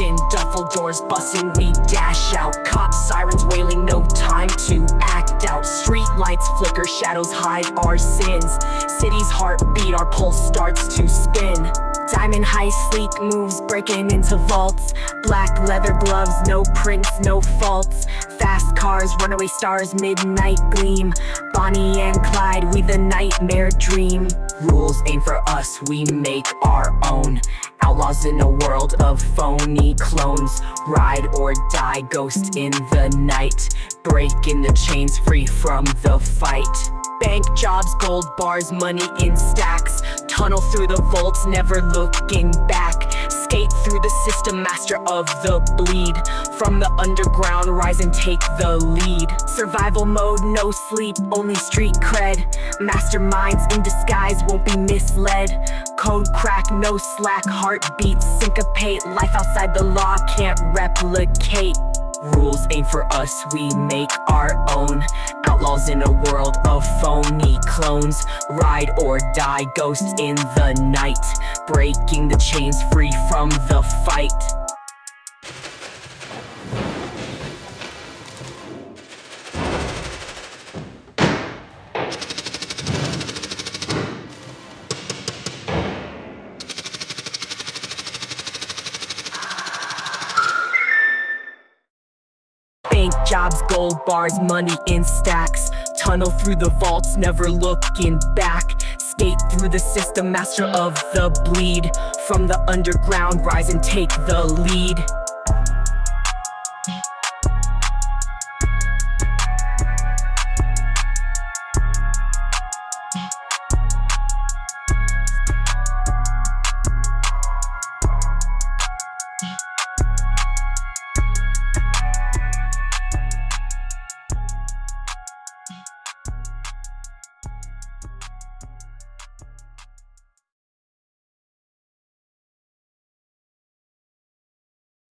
in, duffel doors busting, we dash out. Cop sirens wailing, no time to act out. Street lights flicker, shadows hide our sins. City's heartbeat, our pulse starts to spin. Diamond high sleek moves breaking into vaults. Black leather gloves, no prints, no faults. Fast cars, runaway stars, midnight gleam. Bonnie and Clyde, we the nightmare dream. Rules ain't for us, we make our own. Outlaws in a world of phony clones. Ride or die, ghost in the night. Breaking the chains free from the fight. Bank jobs, gold bars, money in stacks. Tunnel through the vaults, never looking back. Skate through the system, master of the bleed. From the underground, rise and take the lead. Survival mode, no sleep, only street cred. Masterminds in disguise won't be misled. Code crack, no slack, heartbeats syncopate. Life outside the law can't replicate. Rules ain't for us, we make our own. Outlaws in a world of phony clones. Ride or die, ghosts in the night. Breaking the chains free from the fight. Bank jobs, gold bars, money in stacks. Tunnel through the vaults, never looking back. Skate through the system, master of the bleed. From the underground, rise and take the lead.